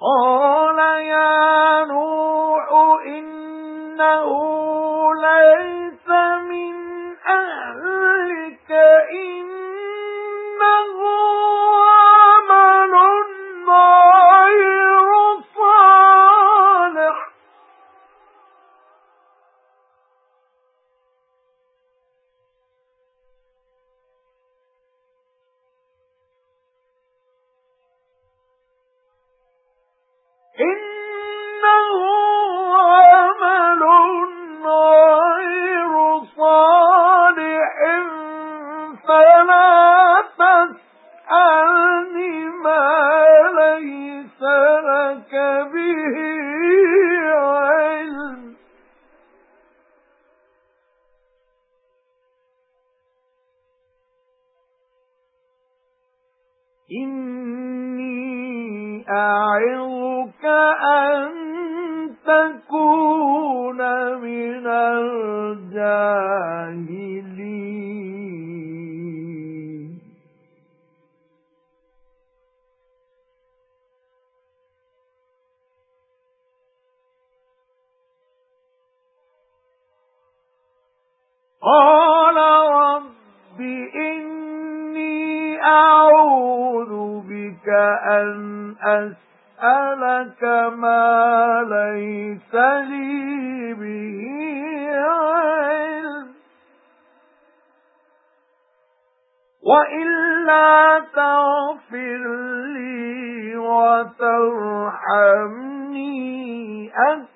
قَالَ يَا نُوحُ إِنَّهُ لَيْسَ مِنْ أَهْلِكَ إِنَّهُ إِنَّهُ عَمَلٌ غَيْرُ صَالِحٍ فَلَا تَسْأَلْنِ مَا لَيْسَ لَكَ بِهِ عِلْمٌ. إِنِّي أَن تَكُونَ مِنَ الْجَاهِلِينَ. قَالَ رَبِّ إِنِّي أَعُوذُ بِكَ أَنْ أَسْأَلَكَ أَسْأَلَكَ مَا لَيْسَ لِي بِهِ عِلْمٌ وَإِلَّا تَغْفِرْ لِي وَتَرْحَمْنِي أَكُنْ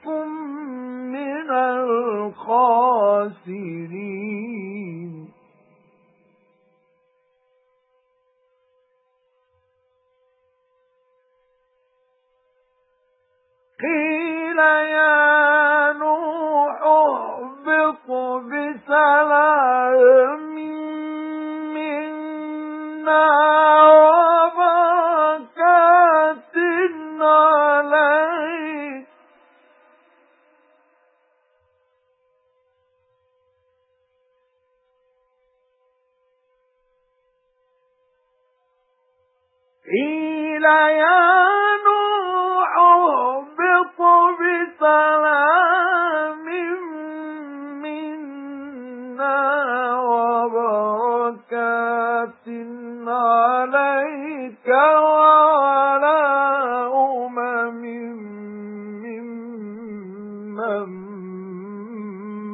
قِيلَ يَا نُوحُ اهْبِطْ بِسَلَامٍ مِنَّا وَبَرَكَاتٍ عَلَيْكَ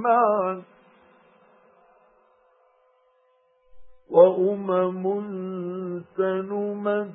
معك وأمم سنمتعهم